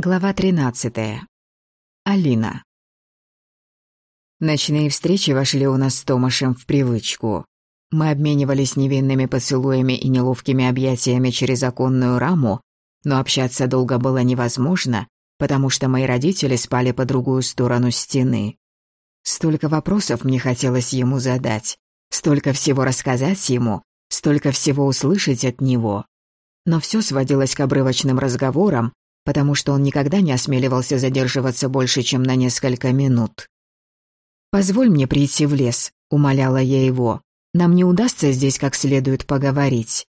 Глава 13. Алина. Ночные встречи вошли у нас с Томашем в привычку. Мы обменивались невинными поцелуями и неловкими объятиями через оконную раму, но общаться долго было невозможно, потому что мои родители спали по другую сторону стены. Столько вопросов мне хотелось ему задать, столько всего рассказать ему, столько всего услышать от него. Но все сводилось к обрывочным разговорам, потому что он никогда не осмеливался задерживаться больше, чем на несколько минут. «Позволь мне прийти в лес», — умоляла я его. «Нам не удастся здесь как следует поговорить».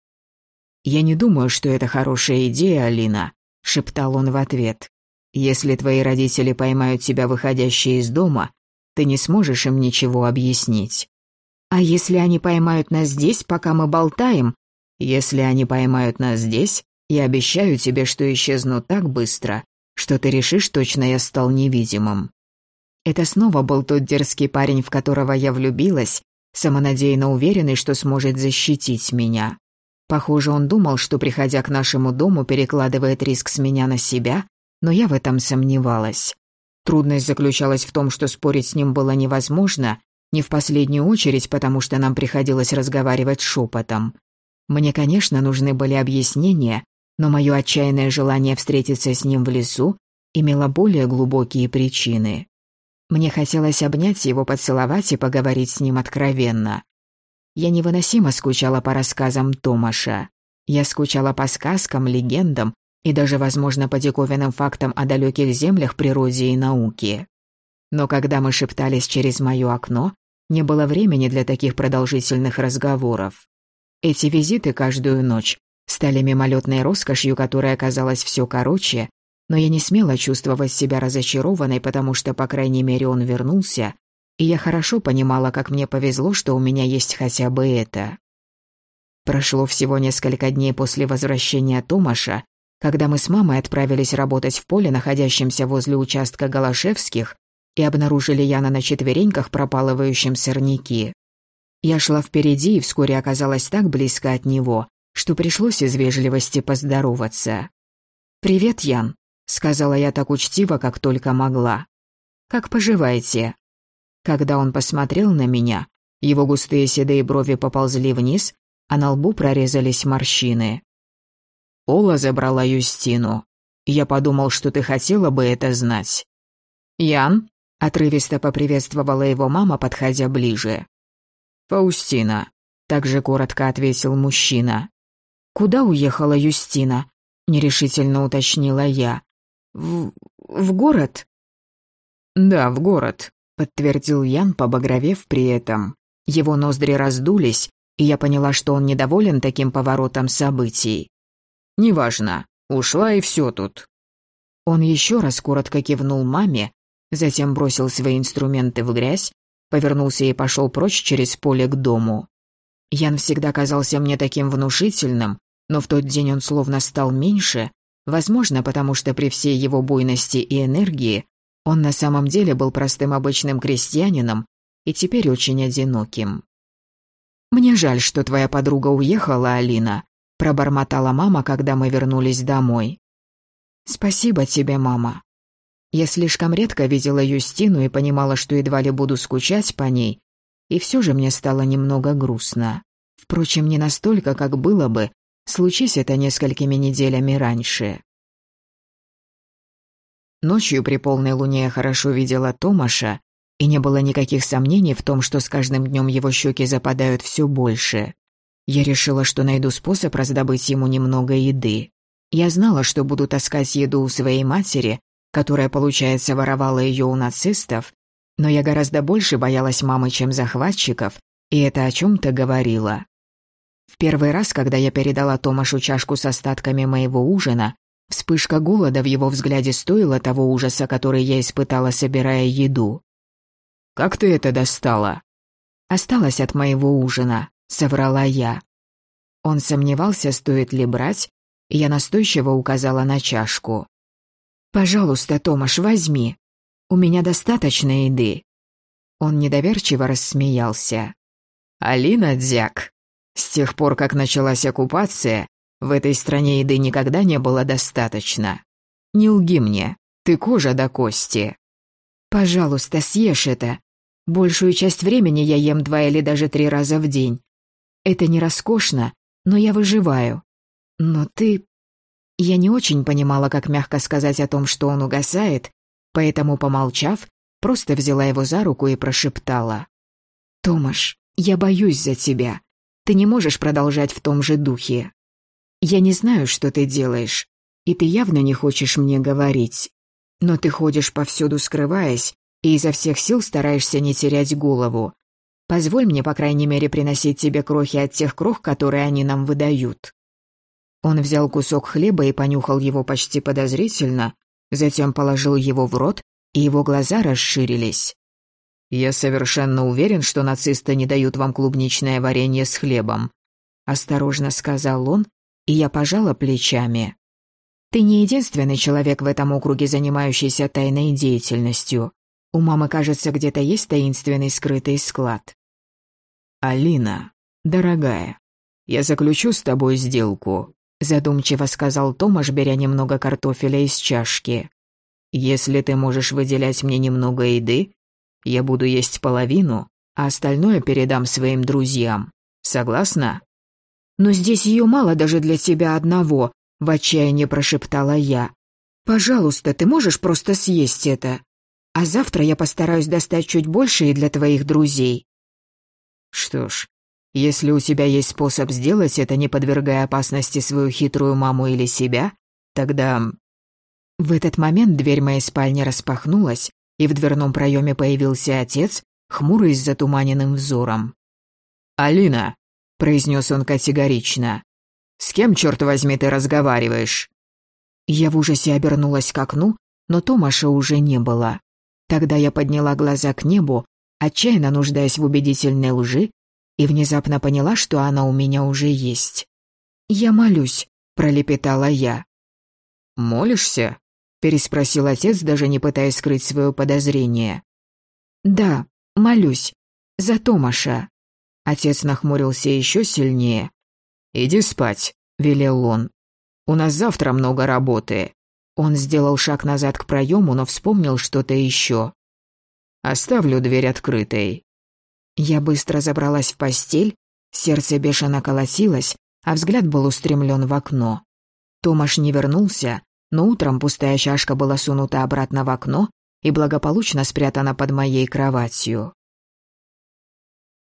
«Я не думаю, что это хорошая идея, Алина», — шептал он в ответ. «Если твои родители поймают тебя выходящей из дома, ты не сможешь им ничего объяснить». «А если они поймают нас здесь, пока мы болтаем?» «Если они поймают нас здесь, я обещаю тебе, что исчезну так быстро, что ты решишь, точно я стал невидимым». Это снова был тот дерзкий парень, в которого я влюбилась, самонадеянно уверенный, что сможет защитить меня. Похоже, он думал, что, приходя к нашему дому, перекладывает риск с меня на себя, но я в этом сомневалась. Трудность заключалась в том, что спорить с ним было невозможно, не в последнюю очередь, потому что нам приходилось разговаривать шепотом. Мне, конечно, нужны были объяснения, но мое отчаянное желание встретиться с ним в лесу имело более глубокие причины. Мне хотелось обнять его, поцеловать и поговорить с ним откровенно. Я невыносимо скучала по рассказам Томаша. Я скучала по сказкам, легендам и даже, возможно, по диковинным фактам о далеких землях, природе и науке. Но когда мы шептались через мое окно, не было времени для таких продолжительных разговоров. Эти визиты каждую ночь стали мимолетной роскошью, которая казалась все короче, но я не смела чувствовать себя разочарованной, потому что, по крайней мере, он вернулся, и я хорошо понимала, как мне повезло, что у меня есть хотя бы это. Прошло всего несколько дней после возвращения Томаша, когда мы с мамой отправились работать в поле, находящемся возле участка Голошевских, и обнаружили Яна на четвереньках, пропалывающим сорняки. Я шла впереди и вскоре оказалась так близко от него, что пришлось из вежливости поздороваться. «Привет, Ян», — сказала я так учтиво, как только могла. «Как поживаете?» Когда он посмотрел на меня, его густые седые брови поползли вниз, а на лбу прорезались морщины. «Ола забрала Юстину. Я подумал, что ты хотела бы это знать». «Ян?» — отрывисто поприветствовала его мама, подходя ближе. «Фаустина», — также коротко ответил мужчина. «Куда уехала Юстина?» — нерешительно уточнила я. «В... в город?» «Да, в город», — подтвердил Ян, побагровев при этом. Его ноздри раздулись, и я поняла, что он недоволен таким поворотом событий. «Неважно, ушла и все тут». Он еще раз коротко кивнул маме, затем бросил свои инструменты в грязь, повернулся и пошел прочь через поле к дому. Ян всегда казался мне таким внушительным, но в тот день он словно стал меньше, возможно, потому что при всей его буйности и энергии он на самом деле был простым обычным крестьянином и теперь очень одиноким. «Мне жаль, что твоя подруга уехала, Алина», — пробормотала мама, когда мы вернулись домой. «Спасибо тебе, мама». Я слишком редко видела Юстину и понимала, что едва ли буду скучать по ней, и все же мне стало немного грустно. Впрочем, не настолько, как было бы, Случись это несколькими неделями раньше. Ночью при полной луне я хорошо видела Томаша, и не было никаких сомнений в том, что с каждым днем его щеки западают все больше. Я решила, что найду способ раздобыть ему немного еды. Я знала, что буду таскать еду у своей матери, которая, получается, воровала ее у нацистов, но я гораздо больше боялась мамы, чем захватчиков, и это о чем-то говорила. В первый раз, когда я передала Томашу чашку с остатками моего ужина, вспышка голода в его взгляде стоила того ужаса, который я испытала, собирая еду. «Как ты это достала?» «Осталось от моего ужина», — соврала я. Он сомневался, стоит ли брать, и я настойчиво указала на чашку. «Пожалуйста, Томаш, возьми. У меня достаточно еды». Он недоверчиво рассмеялся. «Алина Дзяк, с тех пор, как началась оккупация, в этой стране еды никогда не было достаточно. Не лги мне, ты кожа до кости. Пожалуйста, съешь это. Большую часть времени я ем два или даже три раза в день. Это не роскошно, но я выживаю. Но ты... Я не очень понимала, как мягко сказать о том, что он угасает, поэтому, помолчав, просто взяла его за руку и прошептала. «Томаш, я боюсь за тебя. Ты не можешь продолжать в том же духе. Я не знаю, что ты делаешь, и ты явно не хочешь мне говорить. Но ты ходишь повсюду скрываясь и изо всех сил стараешься не терять голову. Позволь мне, по крайней мере, приносить тебе крохи от тех крох, которые они нам выдают». Он взял кусок хлеба и понюхал его почти подозрительно, затем положил его в рот, и его глаза расширились. «Я совершенно уверен, что нацисты не дают вам клубничное варенье с хлебом», — осторожно сказал он, и я пожала плечами. «Ты не единственный человек в этом округе, занимающийся тайной деятельностью. У мамы, кажется, где-то есть таинственный скрытый склад». «Алина, дорогая, я заключу с тобой сделку», — задумчиво сказал Томаш, беря немного картофеля из чашки. «Если ты можешь выделять мне немного еды, я буду есть половину, а остальное передам своим друзьям. Согласна?» «Но здесь ее мало даже для тебя одного», — в отчаянии прошептала я. «Пожалуйста, ты можешь просто съесть это? А завтра я постараюсь достать чуть больше и для твоих друзей». «Что ж, если у тебя есть способ сделать это, не подвергая опасности свою хитрую маму или себя, тогда...» В этот момент дверь моей спальни распахнулась, и в дверном проеме появился отец, хмурый с затуманенным взором. «Алина!» — произнес он категорично. «С кем, черт возьми, ты разговариваешь?» Я в ужасе обернулась к окну, но Томаша уже не было. Тогда я подняла глаза к небу, отчаянно нуждаясь в убедительной лжи, и внезапно поняла, что она у меня уже есть. «Я молюсь», — пролепетала я. «Молишься?» Переспросил отец, даже не пытаясь скрыть свое подозрение. «Да, молюсь. За Томаша». Отец нахмурился еще сильнее. «Иди спать», — велел он. «У нас завтра много работы». Он сделал шаг назад к проему, но вспомнил что-то еще. «Оставлю дверь открытой». Я быстро забралась в постель, сердце бешено колотилось, а взгляд был устремлен в окно. Томаш не вернулся, но утром пустая чашка была сунута обратно в окно и благополучно спрятана под моей кроватью.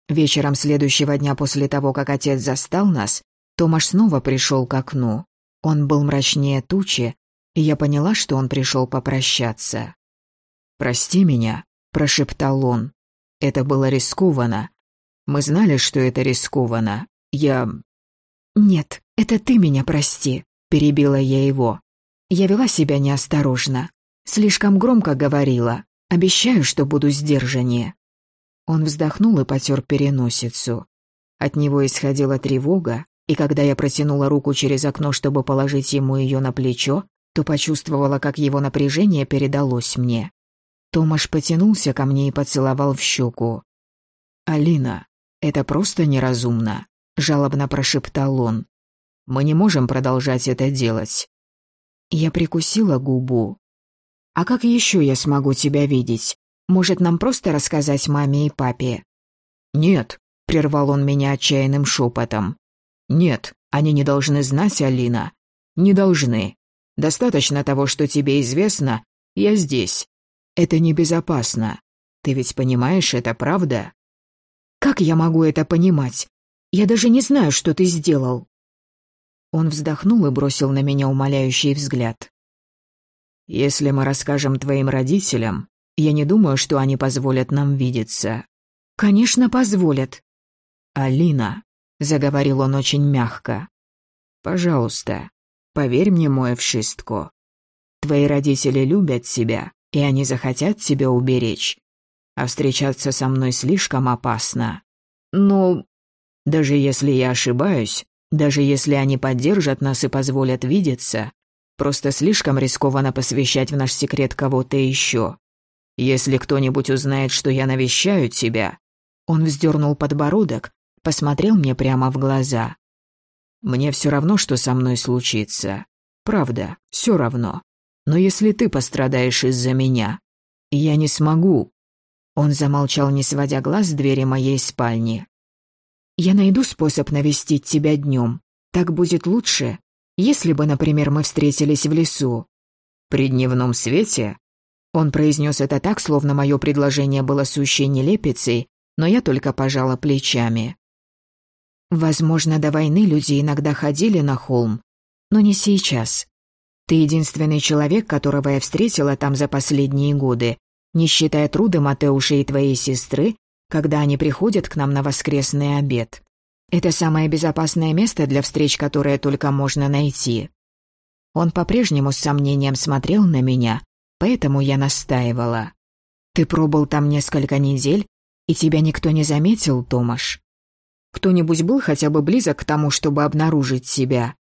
Вечером следующего дня после того, как отец застал нас, Томаш снова пришел к окну. Он был мрачнее тучи, и я поняла, что он пришел попрощаться. «Прости меня», — прошептал он. «Это было рискованно. Мы знали, что это рискованно. Я...» «Нет, это ты меня прости», — перебила я его. Я вела себя неосторожно. Слишком громко говорила. Обещаю, что буду сдержаннее. Он вздохнул и потер переносицу. От него исходила тревога, и когда я протянула руку через окно, чтобы положить ему ее на плечо, то почувствовала, как его напряжение передалось мне. Томаш потянулся ко мне и поцеловал в щеку. «Алина, это просто неразумно», — жалобно прошептал он. «Мы не можем продолжать это делать. Я прикусила губу. «А как еще я смогу тебя видеть? Может, нам просто рассказать маме и папе?» «Нет», — прервал он меня отчаянным шепотом. «Нет, они не должны знать, Алина. Не должны. Достаточно того, что тебе известно. Я здесь. Это небезопасно. Ты ведь понимаешь, это правда?» «Как я могу это понимать? Я даже не знаю, что ты сделал». Он вздохнул и бросил на меня умоляющий взгляд. «Если мы расскажем твоим родителям, я не думаю, что они позволят нам видеться». «Конечно, позволят». «Алина», — заговорил он очень мягко, — «пожалуйста, поверь мне, мой вшистко. Твои родители любят тебя, и они захотят тебя уберечь. А встречаться со мной слишком опасно. Но даже если я ошибаюсь, даже если они поддержат нас и позволят видеться, просто слишком рискованно посвящать в наш секрет кого-то еще. Если кто-нибудь узнает, что я навещаю тебя...» Он вздернул подбородок, посмотрел мне прямо в глаза. «Мне все равно, что со мной случится. Правда, все равно. Но если ты пострадаешь из-за меня, я не смогу». Он замолчал, не сводя глаз с двери моей спальни. «Я найду способ навестить тебя днем. Так будет лучше, если бы, например, мы встретились в лесу». «При дневном свете?» Он произнес это так, словно мое предложение было сущей нелепицей, но я только пожала плечами. Возможно, до войны люди иногда ходили на холм, но не сейчас. Ты единственный человек, которого я встретила там за последние годы, не считая труды Матеуша и твоей сестры, когда они приходят к нам на воскресный обед. Это самое безопасное место для встреч, которое только можно найти. Он по-прежнему с сомнением смотрел на меня, поэтому я настаивала. Ты пробыл там несколько недель, и тебя никто не заметил, Томаш? Кто-нибудь был хотя бы близок к тому, чтобы обнаружить себя?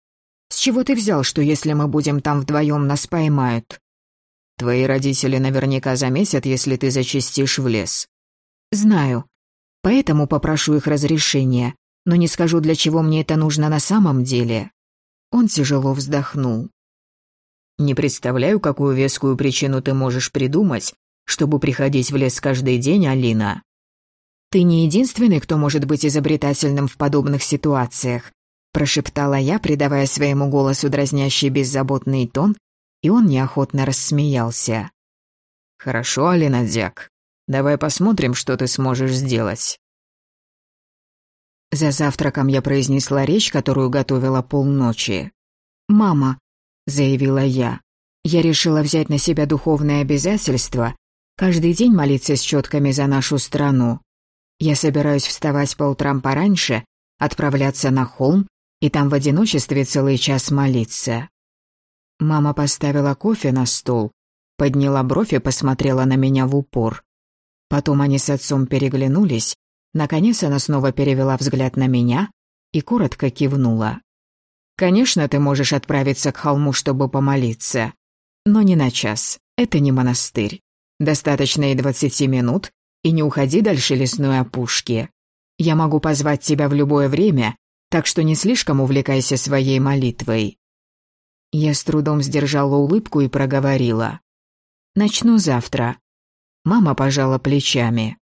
С чего ты взял, что если мы будем там вдвоем, нас поймают? Твои родители наверняка заметят, если ты зачастишь в лес. Знаю. Поэтому попрошу их разрешения, но не скажу, для чего мне это нужно на самом деле. Он тяжело вздохнул. Не представляю, какую вескую причину ты можешь придумать, чтобы приходить в лес каждый день, Алина. Ты не единственный, кто может быть изобретательным в подобных ситуациях, прошептала я, придавая своему голосу дразнящий беззаботный тон, и он неохотно рассмеялся. «Хорошо, Алина Дяк, давай посмотрим, что ты сможешь сделать». За завтраком я произнесла речь, которую готовила полночи. «Мама», — заявила я, — «я решила взять на себя духовное обязательство каждый день молиться с четками за нашу страну. Я собираюсь вставать по утрам пораньше, отправляться на холм и там в одиночестве целый час молиться. Мама поставила кофе на стол, подняла бровь и посмотрела на меня в упор. Потом они с отцом переглянулись, наконец она снова перевела взгляд на меня и коротко кивнула. «Конечно, ты можешь отправиться к холму, чтобы помолиться, но не на час, это не монастырь. Достаточно и двадцати минут, и не уходи дальше лесной опушки. Я могу позвать тебя в любое время, так что не слишком увлекайся своей молитвой. Я с трудом сдержала улыбку и проговорила. «Начну завтра». Мама пожала плечами.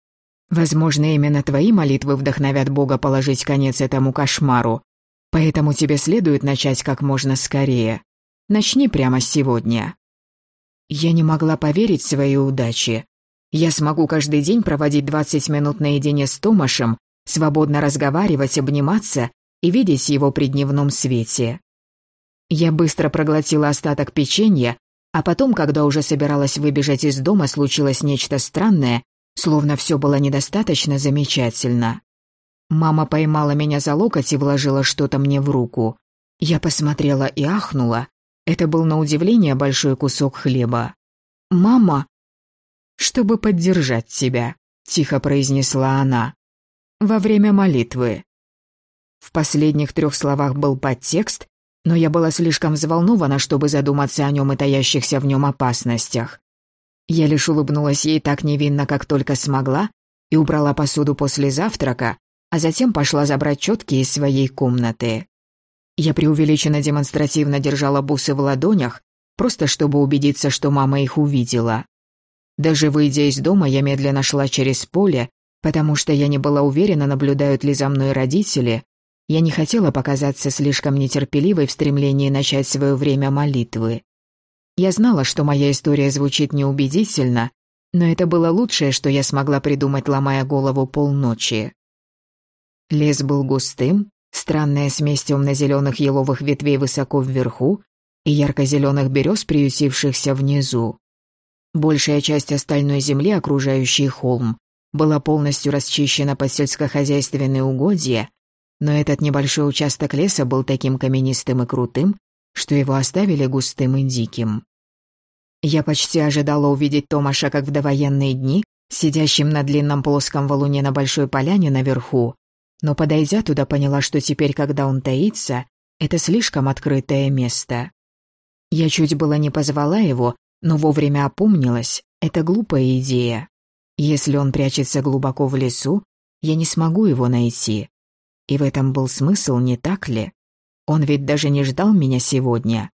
«Возможно, именно твои молитвы вдохновят Бога положить конец этому кошмару, поэтому тебе следует начать как можно скорее. Начни прямо сегодня». Я не могла поверить своей удаче. Я смогу каждый день проводить 20 минут наедине с Томашем, свободно разговаривать, обниматься и видеть его при дневном свете. Я быстро проглотила остаток печенья, а потом, когда уже собиралась выбежать из дома, случилось нечто странное, словно все было недостаточно замечательно. Мама поймала меня за локоть и вложила что-то мне в руку. Я посмотрела и ахнула. Это был на удивление большой кусок хлеба. «Мама!» «Чтобы поддержать тебя», — тихо произнесла она. «Во время молитвы». В последних трех словах был подтекст, но я была слишком взволнована, чтобы задуматься о нем и таящихся в нем опасностях. Я лишь улыбнулась ей так невинно, как только смогла, и убрала посуду после завтрака, а затем пошла забрать четки из своей комнаты. Я преувеличенно демонстративно держала бусы в ладонях, просто чтобы убедиться, что мама их увидела. Даже выйдя из дома, я медленно шла через поле, потому что я не была уверена, наблюдают ли за мной родители, я не хотела показаться слишком нетерпеливой в стремлении начать свое время молитвы. Я знала, что моя история звучит неубедительно, но это было лучшее, что я смогла придумать, ломая голову полночи. Лес был густым, странная смесь темно-зеленых еловых ветвей высоко вверху и ярко-зеленых берез, приютившихся внизу. Большая часть остальной земли, окружающей холм, была полностью расчищена под сельскохозяйственные угодья, но этот небольшой участок леса был таким каменистым и крутым, что его оставили густым и диким. Я почти ожидала увидеть Томаша, как в довоенные дни, сидящим на длинном плоском валуне на большой поляне наверху, но, подойдя туда, поняла, что теперь, когда он таится, это слишком открытое место. Я чуть было не позвала его, но вовремя опомнилась, это глупая идея. Если он прячется глубоко в лесу, я не смогу его найти. И в этом был смысл, не так ли? Он ведь даже не ждал меня сегодня.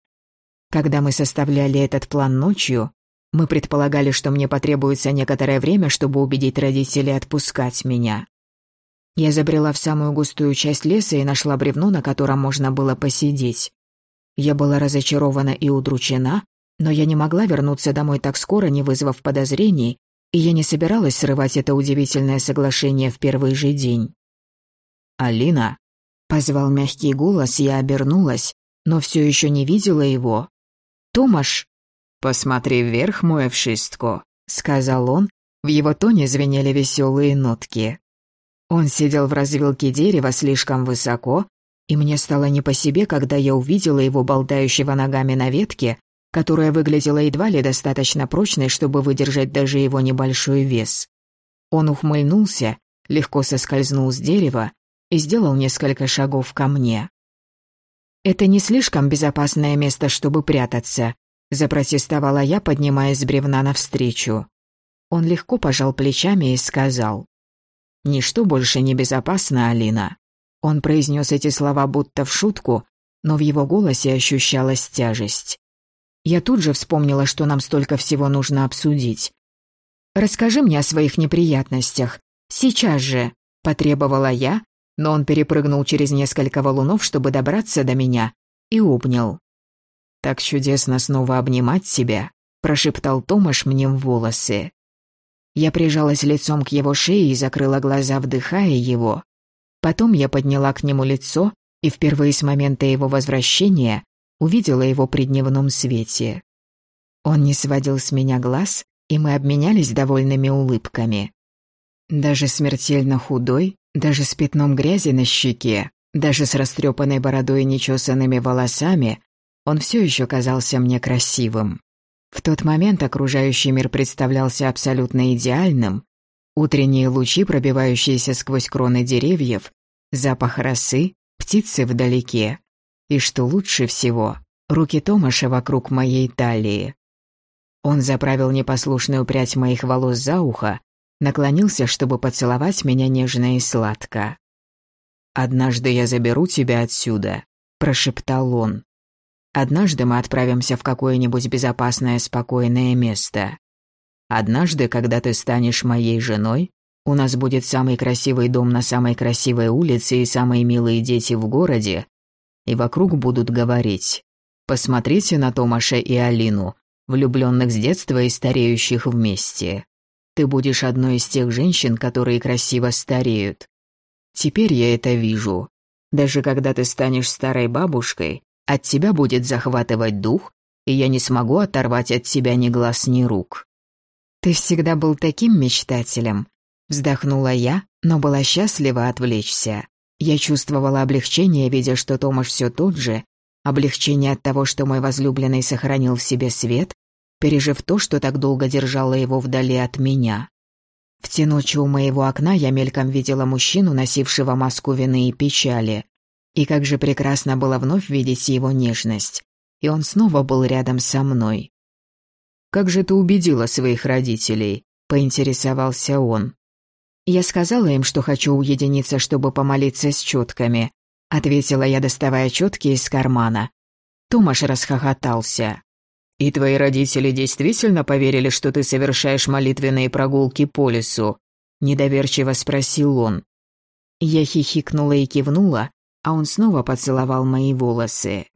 Когда мы составляли этот план ночью, мы предполагали, что мне потребуется некоторое время, чтобы убедить родителей отпускать меня. Я забрела в самую густую часть леса и нашла бревно, на котором можно было посидеть. Я была разочарована и удручена, но я не могла вернуться домой так скоро, не вызвав подозрений, и я не собиралась срывать это удивительное соглашение в первый же день. «Алина!» — позвал мягкий голос, я обернулась, но все еще не видела его. «Томаш!» «Посмотри вверх, мой вшистко», — сказал он, в его тоне звенели веселые нотки. Он сидел в развилке дерева слишком высоко, и мне стало не по себе, когда я увидела его болтающего ногами на ветке, которая выглядела едва ли достаточно прочной, чтобы выдержать даже его небольшой вес. Он ухмыльнулся, легко соскользнул с дерева и сделал несколько шагов ко мне. «Это не слишком безопасное место, чтобы прятаться», — запротестовала я, поднимаясь с бревна навстречу. Он легко пожал плечами и сказал. «Ничто больше не безопасно, Алина». Он произнес эти слова будто в шутку, но в его голосе ощущалась тяжесть. Я тут же вспомнила, что нам столько всего нужно обсудить. «Расскажи мне о своих неприятностях. Сейчас же», — потребовала я, но он перепрыгнул через несколько валунов, чтобы добраться до меня, и обнял. «Так чудесно снова обнимать тебя», — прошептал Томаш мне в волосы. Я прижалась лицом к его шее и закрыла глаза, вдыхая его. Потом я подняла к нему лицо и впервые с момента его возвращения увидела его при дневном свете. Он не сводил с меня глаз, и мы обменялись довольными улыбками. Даже смертельно худой, даже с пятном грязи на щеке, даже с растрепанной бородой и нечесанными волосами, он все еще казался мне красивым. В тот момент окружающий мир представлялся абсолютно идеальным. Утренние лучи, пробивающиеся сквозь кроны деревьев, запах росы, птицы вдалеке. И что лучше всего, руки Томаша вокруг моей талии. Он заправил непослушную прядь моих волос за ухо, наклонился, чтобы поцеловать меня нежно и сладко. «Однажды я заберу тебя отсюда», — прошептал он. Однажды мы отправимся в какое-нибудь безопасное, спокойное место. Однажды, когда ты станешь моей женой, у нас будет самый красивый дом на самой красивой улице и самые милые дети в городе, и вокруг будут говорить «Посмотрите на Томаша и Алину, влюбленных с детства и стареющих вместе. Ты будешь одной из тех женщин, которые красиво стареют. Теперь я это вижу. Даже когда ты станешь старой бабушкой, от тебя будет захватывать дух, и я не смогу оторвать от тебя ни глаз, ни рук. Ты всегда был таким мечтателем. Вздохнула я, но была счастлива отвлечься. Я чувствовала облегчение, видя, что Томаш все тот же, облегчение от того, что мой возлюбленный сохранил в себе свет, пережив то, что так долго держало его вдали от меня. В те ночи у моего окна я мельком видела мужчину, носившего маску вины и печали. И как же прекрасно было вновь видеть его нежность. И он снова был рядом со мной. «Как же ты убедила своих родителей?» — поинтересовался он. «Я сказала им, что хочу уединиться, чтобы помолиться с четками», — ответила я, доставая четки из кармана. Томаш расхохотался. «И твои родители действительно поверили, что ты совершаешь молитвенные прогулки по лесу?» — недоверчиво спросил он. Я хихикнула и кивнула, а он снова поцеловал мои волосы.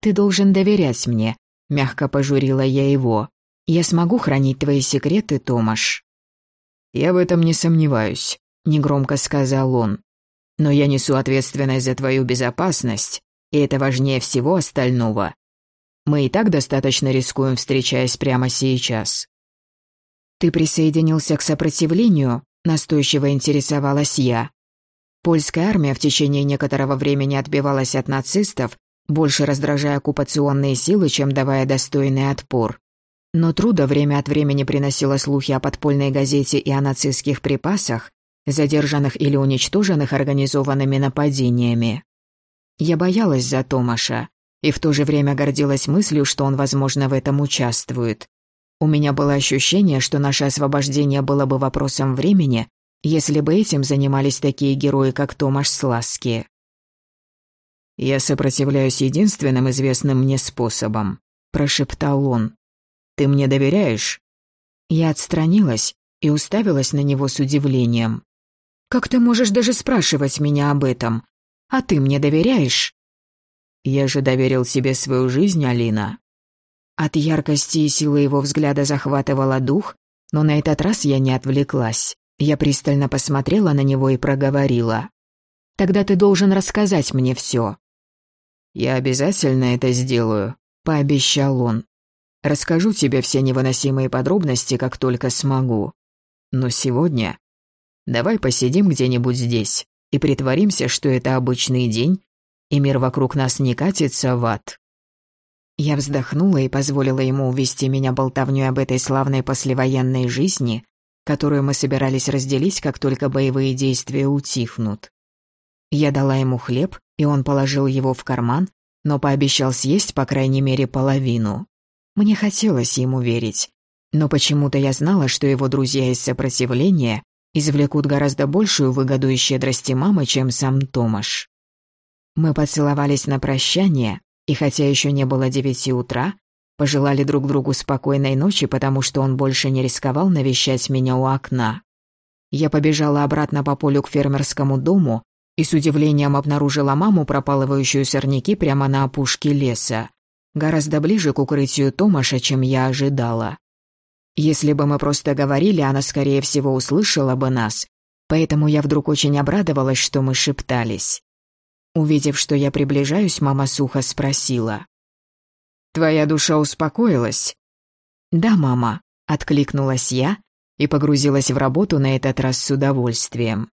«Ты должен доверять мне», — мягко пожурила я его. «Я смогу хранить твои секреты, Томаш». «Я в этом не сомневаюсь», — негромко сказал он. «Но я несу ответственность за твою безопасность, и это важнее всего остального. Мы и так достаточно рискуем, встречаясь прямо сейчас». «Ты присоединился к сопротивлению?» — настойчиво интересовалась я. Польская армия в течение некоторого времени отбивалась от нацистов, больше раздражая оккупационные силы, чем давая достойный отпор. Но Труда время от времени приносила слухи о подпольной газете и о нацистских припасах, задержанных или уничтоженных организованными нападениями. Я боялась за Томаша и в то же время гордилась мыслью, что он, возможно, в этом участвует. У меня было ощущение, что наше освобождение было бы вопросом времени, если бы этим занимались такие герои, как Томаш Сласки. Я сопротивляюсь единственным известным мне способом. прошептал он. «Ты мне доверяешь?» Я отстранилась и уставилась на него с удивлением. «Как ты можешь даже спрашивать меня об этом? А ты мне доверяешь?» «Я же доверил себе свою жизнь, Алина». От яркости и силы его взгляда захватывала дух, но на этот раз я не отвлеклась. Я пристально посмотрела на него и проговорила. «Тогда ты должен рассказать мне все». «Я обязательно это сделаю», — пообещал он. «Расскажу тебе все невыносимые подробности, как только смогу. Но сегодня давай посидим где-нибудь здесь и притворимся, что это обычный день, и мир вокруг нас не катится в ад». Я вздохнула и позволила ему увести меня болтовнёй об этой славной послевоенной жизни, которую мы собирались разделить, как только боевые действия утихнут. Я дала ему хлеб, и он положил его в карман, но пообещал съесть по крайней мере половину. Мне хотелось ему верить, но почему-то я знала, что его друзья из сопротивления извлекут гораздо большую выгоду из щедрости мамы, чем сам Томаш. Мы поцеловались на прощание, и хотя еще не было девяти утра, пожелали друг другу спокойной ночи, потому что он больше не рисковал навещать меня у окна. Я побежала обратно по полю к фермерскому дому и с удивлением обнаружила маму, пропалывающую сорняки прямо на опушке леса, гораздо ближе к укрытию Томаша, чем я ожидала. Если бы мы просто говорили, она, скорее всего, услышала бы нас, поэтому я вдруг очень обрадовалась, что мы шептались. Увидев, что я приближаюсь, мама сухо спросила. «Твоя душа успокоилась?» «Да, мама», — откликнулась я и погрузилась в работу на этот раз с удовольствием.